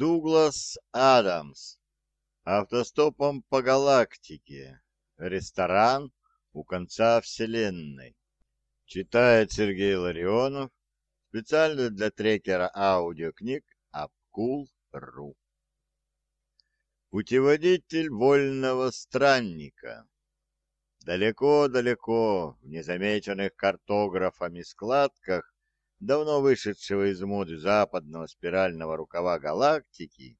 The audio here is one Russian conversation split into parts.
Дуглас Адамс. Автостопом по галактике. Ресторан у конца Вселенной. Читает Сергей Ларионов специально для трекера аудиокниг Апкул.ру. Путеводитель вольного странника. Далеко-далеко, в незамеченных картографами складках давно вышедшего из моды западного спирального рукава галактики,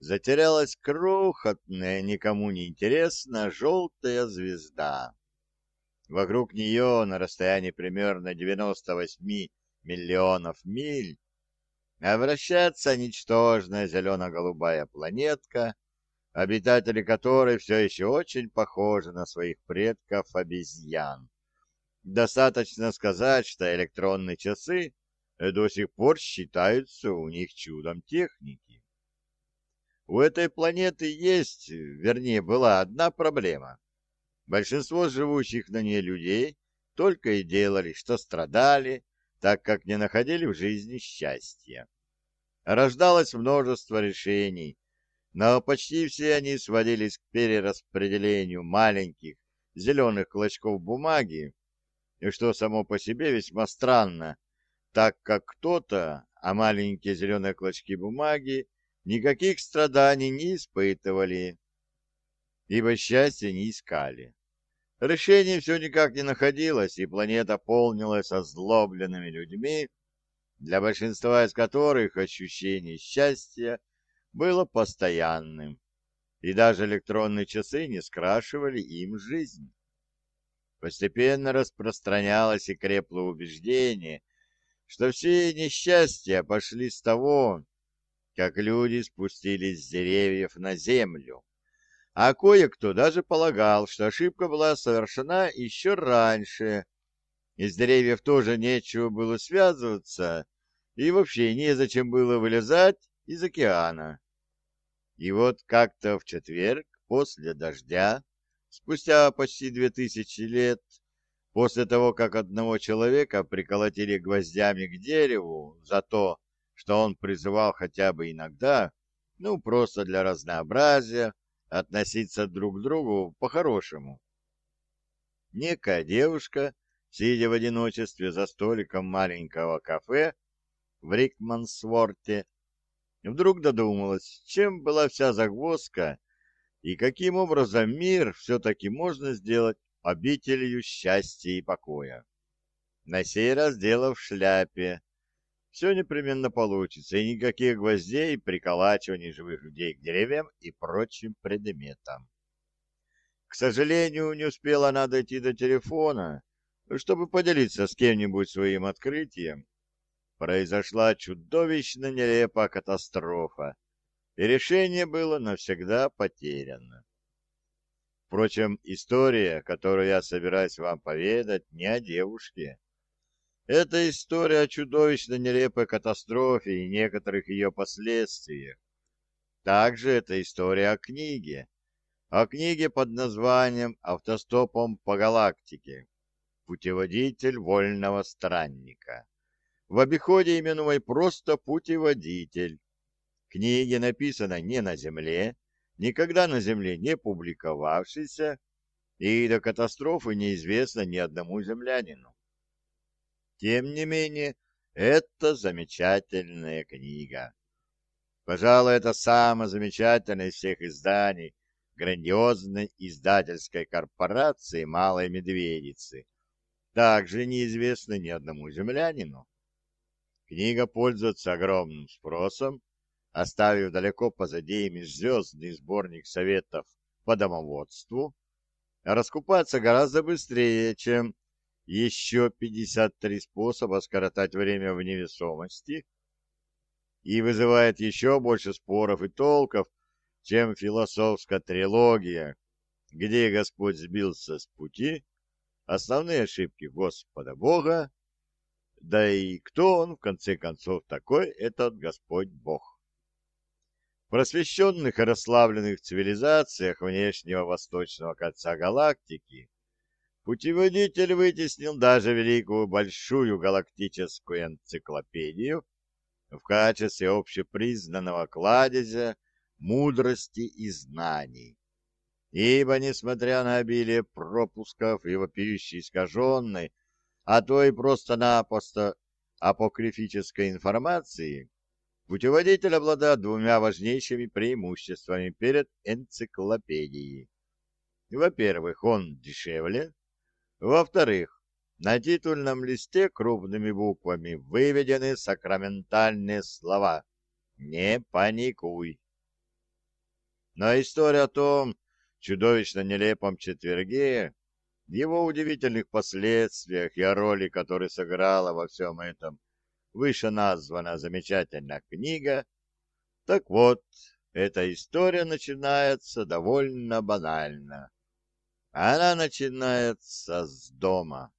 затерялась крохотная, никому не интересная желтая звезда. Вокруг нее на расстоянии примерно 98 миллионов миль вращается ничтожная зелено-голубая планетка, обитатели которой все еще очень похожи на своих предков-обезьян. Достаточно сказать, что электронные часы до сих пор считаются у них чудом техники. У этой планеты есть, вернее, была одна проблема. Большинство живущих на ней людей только и делали, что страдали, так как не находили в жизни счастья. Рождалось множество решений, но почти все они сводились к перераспределению маленьких зеленых клочков бумаги, и что само по себе весьма странно, так как кто-то, а маленькие зеленые клочки бумаги, никаких страданий не испытывали, ибо счастья не искали. Решение все никак не находилось, и планета полнилась озлобленными людьми, для большинства из которых ощущение счастья было постоянным, и даже электронные часы не скрашивали им жизнь. Постепенно распространялось и крепло убеждение, что все несчастья пошли с того, как люди спустились с деревьев на землю. А кое-кто даже полагал, что ошибка была совершена еще раньше. Из деревьев тоже нечего было связываться, и вообще незачем было вылезать из океана. И вот как-то в четверг, после дождя, Спустя почти две тысячи лет, после того, как одного человека приколотили гвоздями к дереву за то, что он призывал хотя бы иногда, ну, просто для разнообразия, относиться друг к другу по-хорошему. Некая девушка, сидя в одиночестве за столиком маленького кафе в Рикмансворте, вдруг додумалась, чем была вся загвоздка и каким образом мир все-таки можно сделать обителью счастья и покоя. На сей раз дело в шляпе. Все непременно получится, и никаких гвоздей, приколачиваний живых людей к деревьям и прочим предметам. К сожалению, не успела она дойти до телефона, чтобы поделиться с кем-нибудь своим открытием. Произошла чудовищно нелепая катастрофа, и решение было навсегда потеряно. Впрочем, история, которую я собираюсь вам поведать, не о девушке. Это история о чудовищно нелепой катастрофе и некоторых ее последствиях. Также это история о книге. О книге под названием «Автостопом по галактике. Путеводитель вольного странника». В обиходе именуемый просто «Путеводитель». Книги написаны не на Земле, никогда на Земле не публиковавшейся, и до катастрофы неизвестно ни одному землянину. Тем не менее, это замечательная книга. Пожалуй, это самое замечательное из всех изданий грандиозной издательской корпорации «Малой Медведицы», также неизвестно ни одному землянину. Книга пользуется огромным спросом, оставив далеко позади межзвездный сборник советов по домоводству, раскупаться гораздо быстрее, чем еще 53 способа скоротать время в невесомости, и вызывает еще больше споров и толков, чем философская трилогия, где Господь сбился с пути, основные ошибки Господа Бога, да и кто он, в конце концов, такой этот Господь Бог просвещенных и расслабленных цивилизациях внешнего восточного кольца галактики путеводитель вытеснил даже великую большую галактическую энциклопедию, в качестве общепризнанного кладезя мудрости и знаний. Ибо, несмотря на обилие пропусков и вопиющей искаженной, а то и просто-напросто апокрифической информации, путеводитель обладает двумя важнейшими преимуществами перед энциклопедией. Во-первых, он дешевле. Во-вторых, на титульном листе крупными буквами выведены сакраментальные слова «Не паникуй». Но история о том чудовищно нелепом четверге, его удивительных последствиях и о роли, которую сыграла во всем этом вышеназванная замечательная книга, так вот, эта история начинается довольно банально. Она начинается с дома.